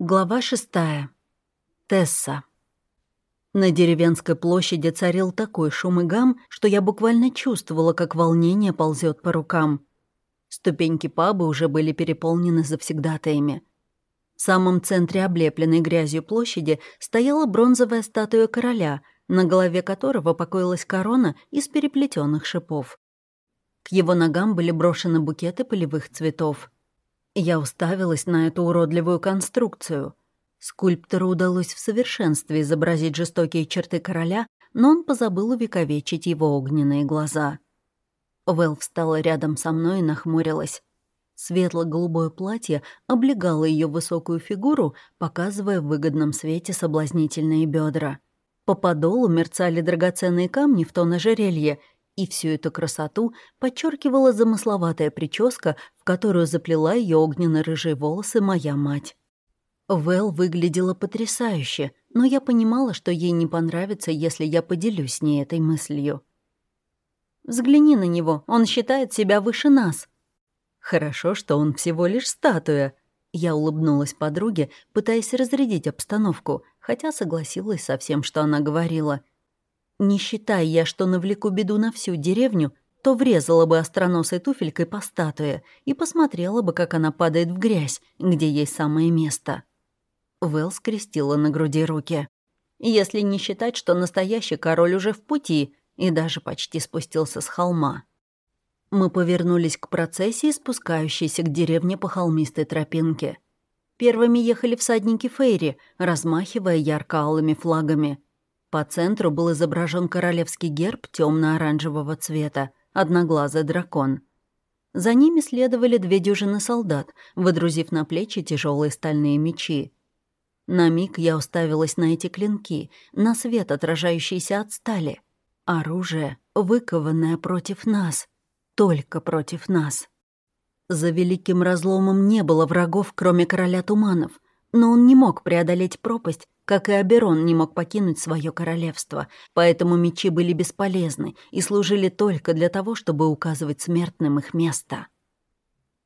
Глава шестая. Тесса. На деревенской площади царил такой шум и гам, что я буквально чувствовала, как волнение ползет по рукам. Ступеньки паба уже были переполнены завсегдатаями. В самом центре облепленной грязью площади стояла бронзовая статуя короля, на голове которого покоилась корона из переплетенных шипов. К его ногам были брошены букеты полевых цветов — я уставилась на эту уродливую конструкцию. Скульптору удалось в совершенстве изобразить жестокие черты короля, но он позабыл увековечить его огненные глаза. Вэл встала рядом со мной и нахмурилась. Светло-голубое платье облегало ее высокую фигуру, показывая в выгодном свете соблазнительные бедра. По подолу мерцали драгоценные камни в тон ожерелья, и всю эту красоту подчеркивала замысловатая прическа, в которую заплела ее огненно-рыжие волосы моя мать. Вэл выглядела потрясающе, но я понимала, что ей не понравится, если я поделюсь с ней этой мыслью. «Взгляни на него, он считает себя выше нас». «Хорошо, что он всего лишь статуя», я улыбнулась подруге, пытаясь разрядить обстановку, хотя согласилась со всем, что она говорила. Не считая я, что навлеку беду на всю деревню, то врезала бы остроносой туфелькой по статуе и посмотрела бы, как она падает в грязь, где ей самое место. Вэл скрестила на груди руки. Если не считать, что настоящий король уже в пути и даже почти спустился с холма. Мы повернулись к процессии, спускающейся к деревне по холмистой тропинке. Первыми ехали всадники Фейри, размахивая ярко-алыми флагами — по центру был изображен королевский герб темно-оранжевого цвета, одноглазый дракон. За ними следовали две дюжины солдат, выдрузив на плечи тяжелые стальные мечи. На миг я уставилась на эти клинки, на свет, отражающийся от стали. Оружие, выкованное против нас. Только против нас. За великим разломом не было врагов, кроме короля туманов, но он не мог преодолеть пропасть, как и Аберон не мог покинуть свое королевство, поэтому мечи были бесполезны и служили только для того, чтобы указывать смертным их место.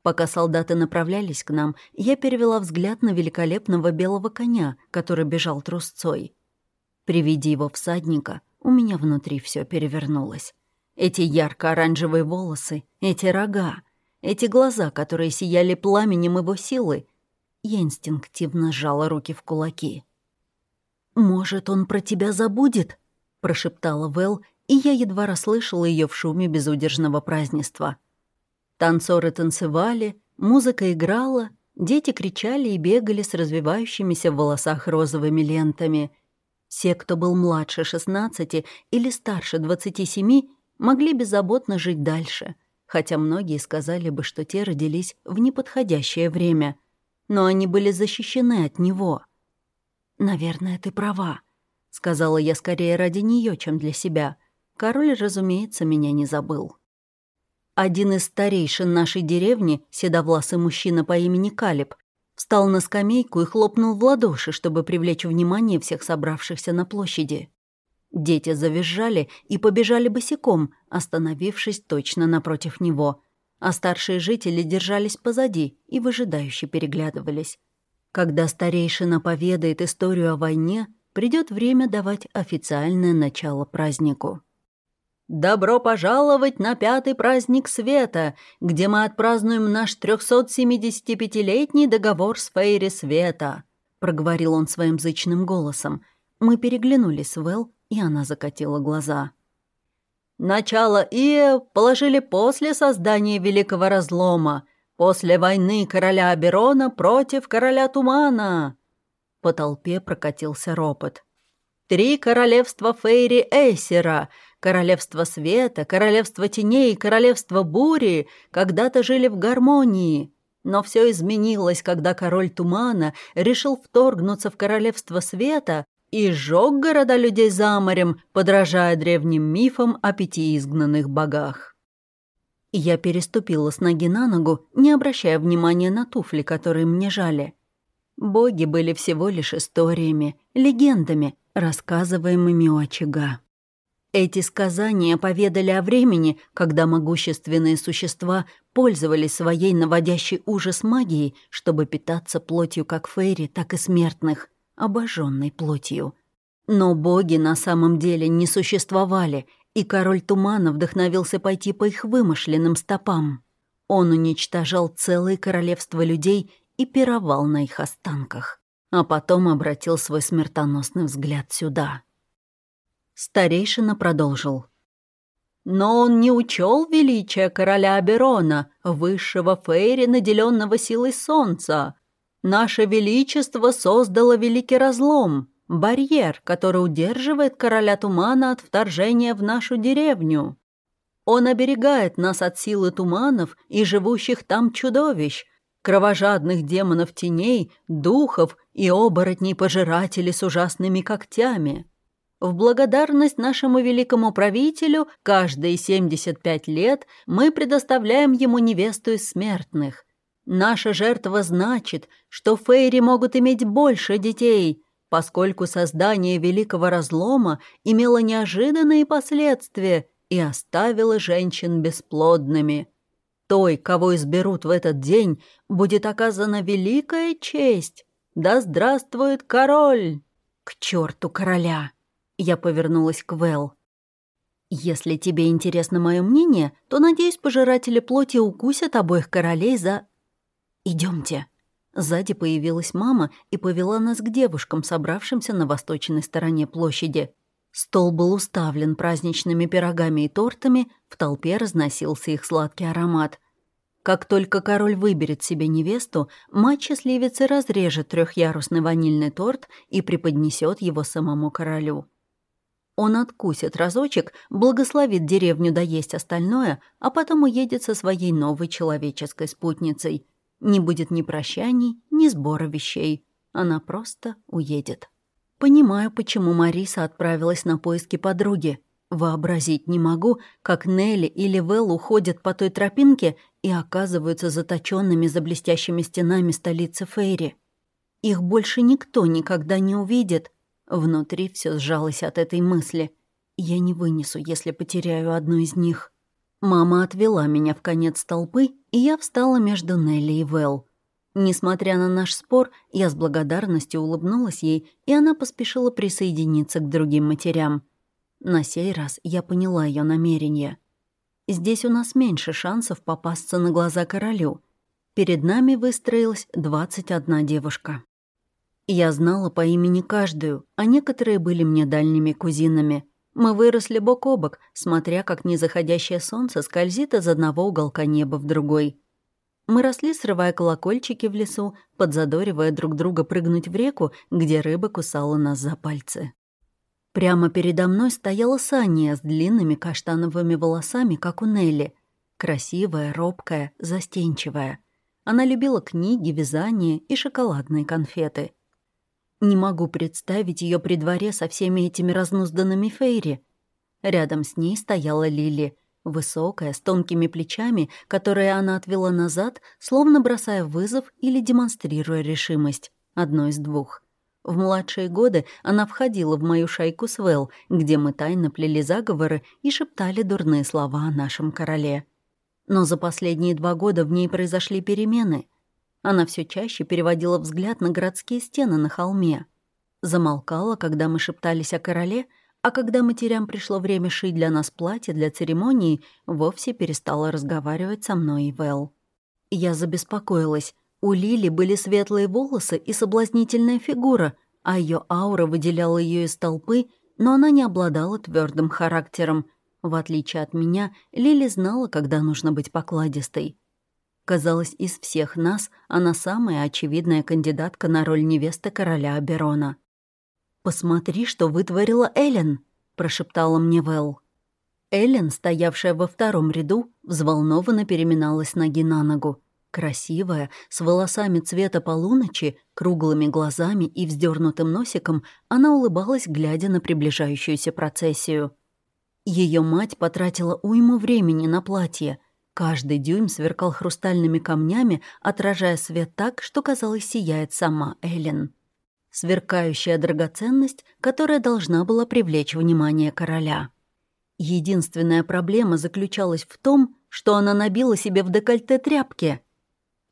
Пока солдаты направлялись к нам, я перевела взгляд на великолепного белого коня, который бежал трусцой. При виде его всадника у меня внутри все перевернулось. Эти ярко-оранжевые волосы, эти рога, эти глаза, которые сияли пламенем его силы, я инстинктивно сжала руки в кулаки. «Может, он про тебя забудет?» — прошептала Вэл, и я едва расслышала ее в шуме безудержного празднества. Танцоры танцевали, музыка играла, дети кричали и бегали с развивающимися в волосах розовыми лентами. Все, кто был младше 16 или старше 27, могли беззаботно жить дальше, хотя многие сказали бы, что те родились в неподходящее время. Но они были защищены от него — «Наверное, ты права», — сказала я скорее ради нее, чем для себя. Король, разумеется, меня не забыл. Один из старейшин нашей деревни, седовласый мужчина по имени Калиб, встал на скамейку и хлопнул в ладоши, чтобы привлечь внимание всех собравшихся на площади. Дети завизжали и побежали босиком, остановившись точно напротив него, а старшие жители держались позади и выжидающе переглядывались. Когда старейшина поведает историю о войне, придет время давать официальное начало празднику. «Добро пожаловать на пятый праздник света, где мы отпразднуем наш 375-летний договор с Фейри Света», проговорил он своим зычным голосом. Мы переглянулись с Вэл, и она закатила глаза. «Начало Ие положили после создания Великого Разлома, После войны короля Аберона против короля Тумана!» По толпе прокатился ропот. «Три королевства Фейри Эйсера, королевство света, королевство теней и королевство бури когда-то жили в гармонии. Но все изменилось, когда король Тумана решил вторгнуться в королевство света и сжег города людей за морем, подражая древним мифам о пяти изгнанных богах. Я переступила с ноги на ногу, не обращая внимания на туфли, которые мне жали. Боги были всего лишь историями, легендами, рассказываемыми у очага. Эти сказания поведали о времени, когда могущественные существа пользовались своей наводящей ужас магией, чтобы питаться плотью как фейри, так и смертных, обожженной плотью. Но боги на самом деле не существовали, и король тумана вдохновился пойти по их вымышленным стопам. Он уничтожал целые королевства людей и пировал на их останках, а потом обратил свой смертоносный взгляд сюда. Старейшина продолжил. Но он не учел величия короля Аберона, высшего фейри, наделенного силой солнца. Наше величество создало великий разлом, барьер, который удерживает короля тумана от вторжения в нашу деревню. Он оберегает нас от силы туманов и живущих там чудовищ, кровожадных демонов теней, духов и оборотней-пожирателей с ужасными когтями. В благодарность нашему великому правителю каждые 75 лет мы предоставляем ему невесту из смертных. Наша жертва значит, что фейри могут иметь больше детей, поскольку создание великого разлома имело неожиданные последствия и оставило женщин бесплодными. Той, кого изберут в этот день, будет оказана великая честь. Да здравствует король! К черту короля! Я повернулась к Вэл. «Если тебе интересно мое мнение, то, надеюсь, пожиратели плоти укусят обоих королей за...» Идемте. Сзади появилась мама и повела нас к девушкам, собравшимся на восточной стороне площади. Стол был уставлен праздничными пирогами и тортами, в толпе разносился их сладкий аромат. Как только король выберет себе невесту, мать счастливицы разрежет трехъярусный ванильный торт и преподнесет его самому королю. Он откусит разочек, благословит деревню доесть остальное, а потом уедет со своей новой человеческой спутницей. Не будет ни прощаний, ни сбора вещей. Она просто уедет. Понимаю, почему Мариса отправилась на поиски подруги. Вообразить не могу, как Нелли или Вэл уходят по той тропинке и оказываются заточенными за блестящими стенами столицы Фейри. Их больше никто никогда не увидит, Внутри все сжалось от этой мысли. Я не вынесу, если потеряю одну из них. Мама отвела меня в конец толпы, и я встала между Нелли и Вэл. Несмотря на наш спор, я с благодарностью улыбнулась ей, и она поспешила присоединиться к другим матерям. На сей раз я поняла ее намерение. Здесь у нас меньше шансов попасться на глаза королю. Перед нами выстроилась 21 девушка. Я знала по имени каждую, а некоторые были мне дальними кузинами. Мы выросли бок о бок, смотря как незаходящее солнце скользит из одного уголка неба в другой. Мы росли, срывая колокольчики в лесу, подзадоривая друг друга прыгнуть в реку, где рыба кусала нас за пальцы. Прямо передо мной стояла Саня с длинными каштановыми волосами, как у Нелли. Красивая, робкая, застенчивая. Она любила книги, вязание и шоколадные конфеты. Не могу представить ее при дворе со всеми этими разнузданными фейри. Рядом с ней стояла Лили, высокая, с тонкими плечами, которые она отвела назад, словно бросая вызов или демонстрируя решимость. Одно из двух. В младшие годы она входила в мою шайку Свел, где мы тайно плели заговоры и шептали дурные слова о нашем короле. Но за последние два года в ней произошли перемены — она все чаще переводила взгляд на городские стены на холме. Замолкала, когда мы шептались о короле, а когда матерям пришло время шить для нас платье для церемонии, вовсе перестала разговаривать со мной и Вэл. Я забеспокоилась. У Лили были светлые волосы и соблазнительная фигура, а ее аура выделяла ее из толпы, но она не обладала твердым характером. В отличие от меня, Лили знала, когда нужно быть покладистой. Казалось, из всех нас она самая очевидная кандидатка на роль невесты короля Аберона. «Посмотри, что вытворила Эллен», — прошептала мне Вэл. Эллен, стоявшая во втором ряду, взволнованно переминалась ноги на ногу. Красивая, с волосами цвета полуночи, круглыми глазами и вздернутым носиком, она улыбалась, глядя на приближающуюся процессию. Ее мать потратила уйму времени на платье — Каждый дюйм сверкал хрустальными камнями, отражая свет так, что, казалось, сияет сама Эллен. Сверкающая драгоценность, которая должна была привлечь внимание короля. Единственная проблема заключалась в том, что она набила себе в декольте тряпки.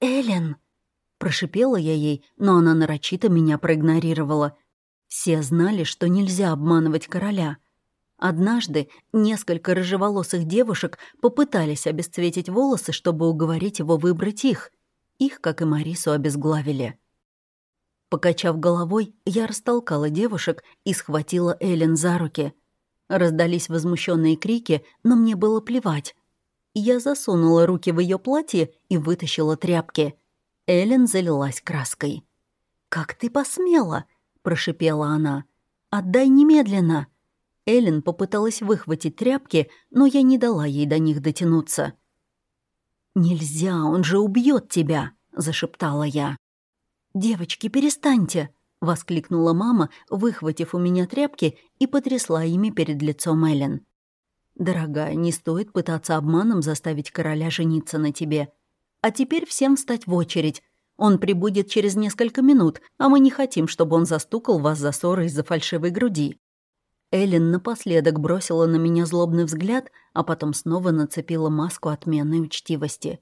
«Эллен!» Прошипела я ей, но она нарочито меня проигнорировала. Все знали, что нельзя обманывать короля. Однажды несколько рыжеволосых девушек попытались обесцветить волосы, чтобы уговорить его выбрать их. Их, как и Марису, обезглавили. Покачав головой, я растолкала девушек и схватила Эллен за руки. Раздались возмущенные крики, но мне было плевать. Я засунула руки в ее платье и вытащила тряпки. Эллен залилась краской. «Как ты посмела?» — прошипела она. «Отдай немедленно!» Эллен попыталась выхватить тряпки, но я не дала ей до них дотянуться. «Нельзя, он же убьет тебя!» — зашептала я. «Девочки, перестаньте!» — воскликнула мама, выхватив у меня тряпки и потрясла ими перед лицом Эллен. «Дорогая, не стоит пытаться обманом заставить короля жениться на тебе. А теперь всем встать в очередь. Он прибудет через несколько минут, а мы не хотим, чтобы он застукал вас за ссорой из-за фальшивой груди». Эллен напоследок бросила на меня злобный взгляд, а потом снова нацепила маску отменной учтивости.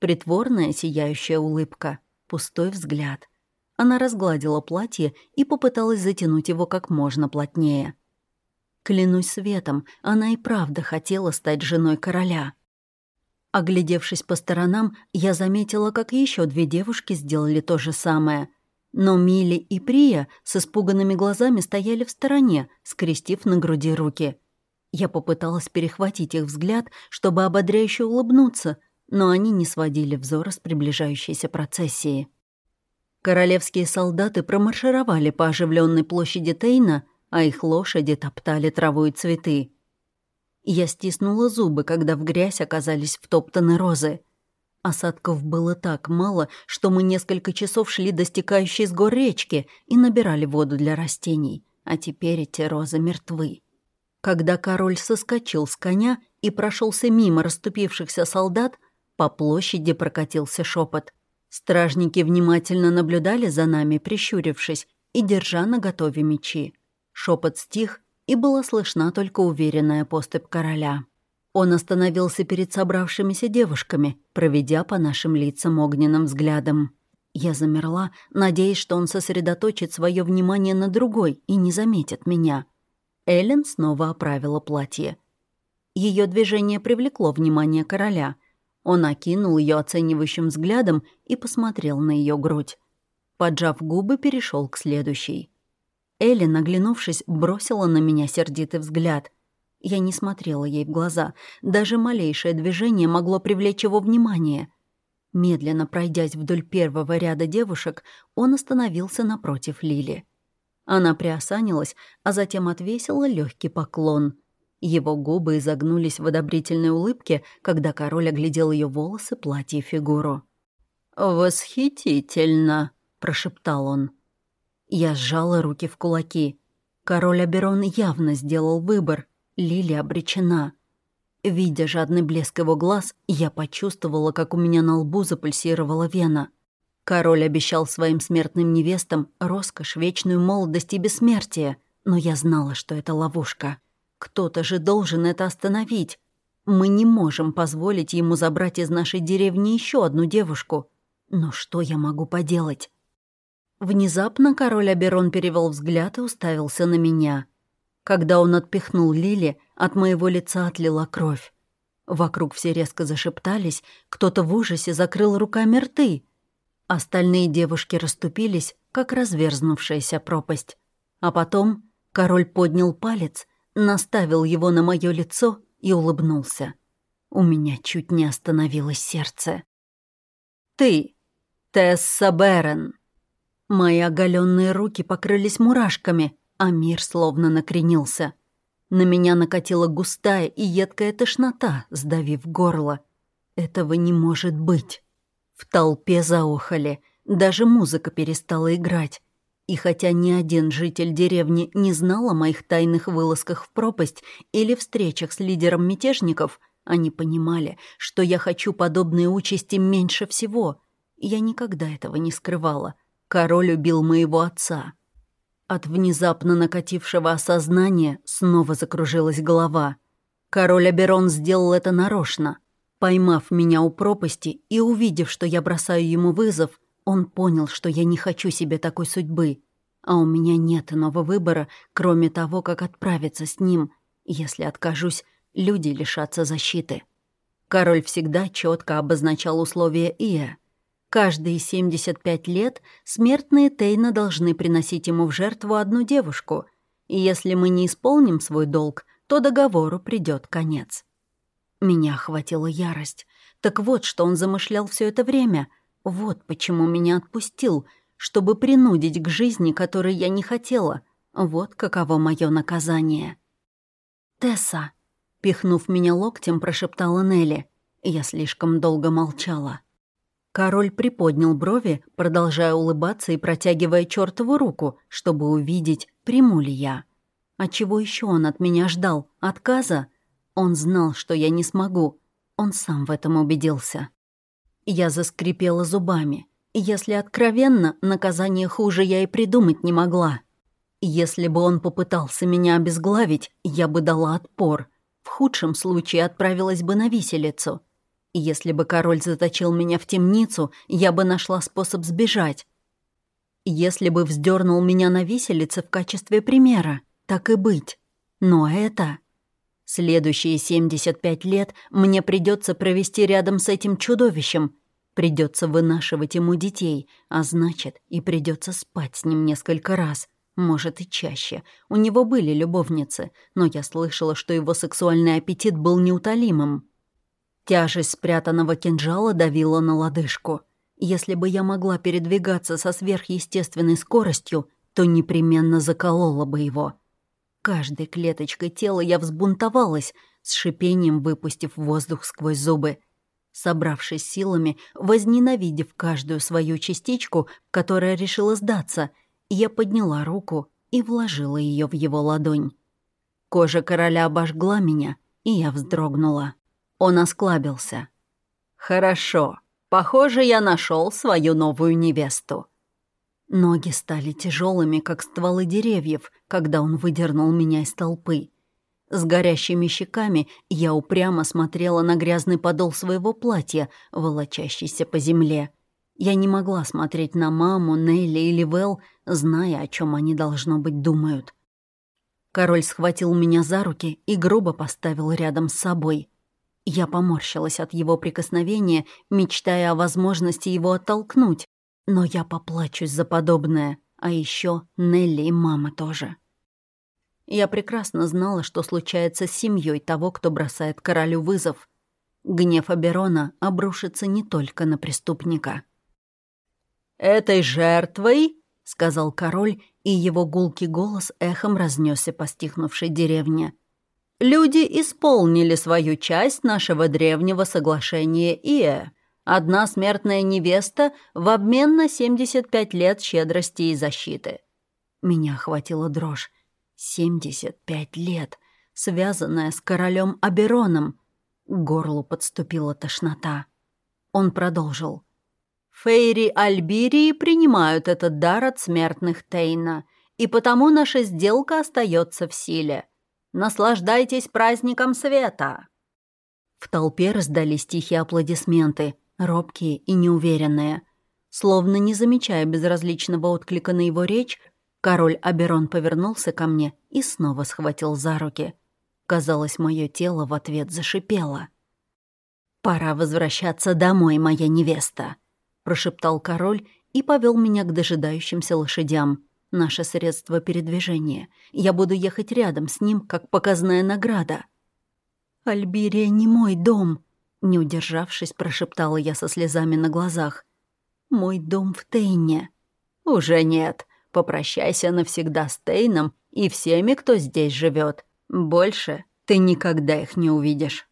Притворная сияющая улыбка — пустой взгляд. Она разгладила платье и попыталась затянуть его как можно плотнее. Клянусь светом, она и правда хотела стать женой короля. Оглядевшись по сторонам, я заметила, как еще две девушки сделали то же самое. Но Мили и Прия с испуганными глазами стояли в стороне, скрестив на груди руки. Я попыталась перехватить их взгляд, чтобы ободряюще улыбнуться, но они не сводили взора с приближающейся процессии. Королевские солдаты промаршировали по оживленной площади Тейна, а их лошади топтали траву и цветы. Я стиснула зубы, когда в грязь оказались втоптаны розы. Осадков было так мало, что мы несколько часов шли до стекающей с гор речки и набирали воду для растений, а теперь эти розы мертвы. Когда король соскочил с коня и прошелся мимо расступившихся солдат, по площади прокатился шепот. Стражники внимательно наблюдали за нами, прищурившись и держа на готове мечи. Шепот стих, и была слышна только уверенная поступь короля. Он остановился перед собравшимися девушками, проведя по нашим лицам огненным взглядом. Я замерла, надеясь, что он сосредоточит свое внимание на другой и не заметит меня. Эллен снова оправила платье. Ее движение привлекло внимание короля — он окинул ее оценивающим взглядом и посмотрел на ее грудь. Поджав губы, перешел к следующей. Элли, наглянувшись, бросила на меня сердитый взгляд. Я не смотрела ей в глаза. Даже малейшее движение могло привлечь его внимание. Медленно пройдясь вдоль первого ряда девушек, он остановился напротив Лили. Она приосанилась, а затем отвесила легкий поклон — его губы изогнулись в одобрительной улыбке, когда король оглядел ее волосы, платье и фигуру. «Восхитительно!» — прошептал он. Я сжала руки в кулаки. Король Аберон явно сделал выбор. Лили обречена. Видя жадный блеск его глаз, я почувствовала, как у меня на лбу запульсировала вена. Король обещал своим смертным невестам роскошь, вечную молодость и бессмертие, но я знала, что это ловушка. Кто-то же должен это остановить. Мы не можем позволить ему забрать из нашей деревни еще одну девушку. Но что я могу поделать? Внезапно король Аберон перевел взгляд и уставился на меня. Когда он отпихнул Лили, от моего лица отлила кровь. Вокруг все резко зашептались, кто-то в ужасе закрыл руками рты. Остальные девушки расступились, как разверзнувшаяся пропасть. А потом король поднял палец — наставил его на мое лицо и улыбнулся. У меня чуть не остановилось сердце. «Ты, Тесса Берен!» Мои оголенные руки покрылись мурашками, а мир словно накренился. На меня накатила густая и едкая тошнота, сдавив горло. Этого не может быть. В толпе заохали, даже музыка перестала играть. И хотя ни один житель деревни не знал о моих тайных вылазках в пропасть или встречах с лидером мятежников, они понимали, что я хочу подобной участи меньше всего. Я никогда этого не скрывала. Король убил моего отца. От внезапно накатившего осознания снова закружилась голова. Король Аберон сделал это нарочно. Поймав меня у пропасти и увидев, что я бросаю ему вызов, он понял, что я не хочу себе такой судьбы. А у меня нет иного выбора, кроме того, как отправиться с ним. Если откажусь, люди лишатся защиты. Король всегда четко обозначал условия Ия. Каждые 75 лет смертные Тейна должны приносить ему в жертву одну девушку, и если мы не исполним свой долг, то договору придет конец. Меня охватила ярость. Так вот, что он замышлял все это время. Вот почему меня отпустил, чтобы принудить к жизни, которой я не хотела. Вот каково мое наказание. «Тесса», — пихнув меня локтем, прошептала Нелли. Я слишком долго молчала. Король приподнял брови, продолжая улыбаться и протягивая чертову руку, чтобы увидеть, приму ли я. А чего еще он от меня ждал? Отказа? Он знал, что я не смогу. Он сам в этом убедился. Я заскрипела зубами. Если откровенно, наказание хуже я и придумать не могла. Если бы он попытался меня обезглавить, я бы дала отпор. В худшем случае отправилась бы на виселицу. Если бы король заточил меня в темницу, я бы нашла способ сбежать. Если бы вздернул меня на виселице в качестве примера, так и быть. Но это... Следующие 75 лет мне придется провести рядом с этим чудовищем. Придется вынашивать ему детей, а значит, и придется спать с ним несколько раз. Может, и чаще. У него были любовницы, но я слышала, что его сексуальный аппетит был неутолимым. Тяжесть спрятанного кинжала давила на лодыжку. Если бы я могла передвигаться со сверхъестественной скоростью, то непременно заколола бы его. Каждой клеточкой тела я взбунтовалась, с шипением выпустив воздух сквозь зубы. Собравшись силами, возненавидев каждую свою частичку, которая решила сдаться, я подняла руку и вложила ее в его ладонь. Кожа короля обожгла меня, и я вздрогнула. Он осклабился. «Хорошо. Похоже, я нашел свою новую невесту». Ноги стали тяжелыми, как стволы деревьев, когда он выдернул меня из толпы. С горящими щеками я упрямо смотрела на грязный подол своего платья, волочащийся по земле. Я не могла смотреть на маму, Нелли или Вэл, зная, о чем они, должно быть, думают. Король схватил меня за руки и грубо поставил рядом с собой. Я поморщилась от его прикосновения, мечтая о возможности его оттолкнуть, но я поплачусь за подобное, а еще Нелли и мама тоже. Я прекрасно знала, что случается с семьей того, кто бросает королю вызов. Гнев Аберона обрушится не только на преступника. «Этой жертвой», — сказал король, и его гулкий голос эхом разнесся по стихнувшей деревне. «Люди исполнили свою часть нашего древнего соглашения Ие. Одна смертная невеста в обмен на 75 лет щедрости и защиты. Меня охватила дрожь. 75 лет, связанная с королем Абероном. К горлу подступила тошнота. Он продолжил. «Фейри Альбирии принимают этот дар от смертных Тейна, и потому наша сделка остается в силе. Наслаждайтесь праздником света!» В толпе раздались тихие аплодисменты — робкие и неуверенные. Словно не замечая безразличного отклика на его речь, король Аберон повернулся ко мне и снова схватил за руки. Казалось, мое тело в ответ зашипело. «Пора возвращаться домой, моя невеста», — прошептал король и повел меня к дожидающимся лошадям. Наше средство передвижения. Я буду ехать рядом с ним, как показная награда. «Альбирия не мой дом», не удержавшись, прошептала я со слезами на глазах. «Мой дом в Тейне». «Уже нет. Попрощайся навсегда с Тейном и всеми, кто здесь живет. Больше ты никогда их не увидишь».